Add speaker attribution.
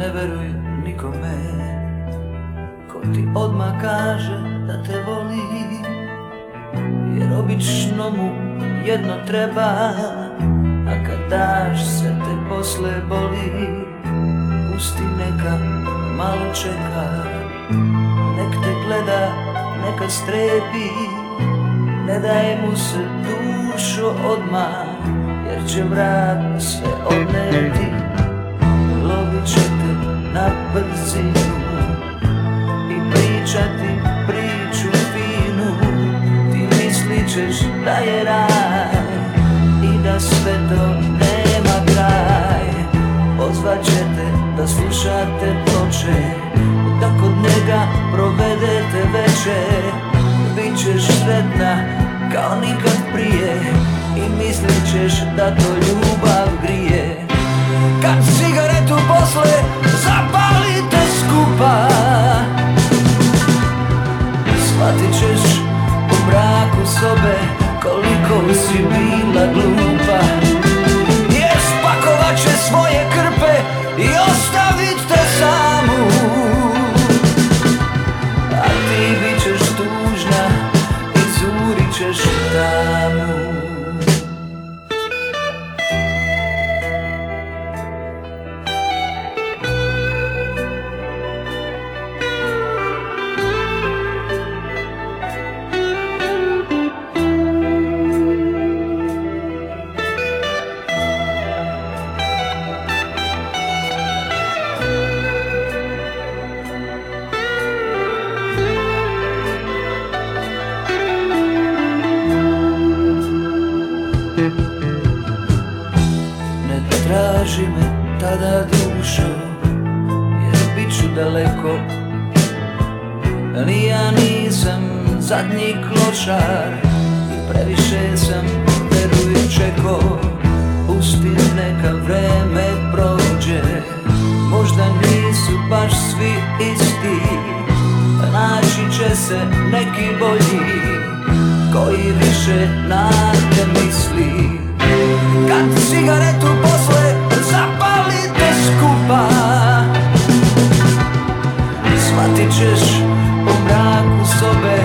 Speaker 1: ne veruj nikome. Ko ti odmah kaže da te voli? Jer obično mu jedno treba A kad daš se te posle boli. Pusti neka malo čeka Nek te gleda, neka strepi. Ne daj mu se dušo odmah Jer će vrat sve odneti brzinu I pričati priču finu. Ti mislit da je raj I da sve to nema kraj. Pozvat će te da slušate ploče Da kod njega provedete večer Bićeš sretna kao nikad prije I mislit ćeš da to ljubav grije ostavit te samu. A ti bit ćeš tužna i curit ćeš tamu Ne traži me tada dušo Jer bit ću daleko. Ni ja nisam zadnji klošar I previše sam, veruj čeko Pusti neka vreme prođe Možda nisu baš svi isti. Naći će se neki bolji Koji više na te kad cigaretu posle zapalite skupa. Shvatit ćeš u mraku sobe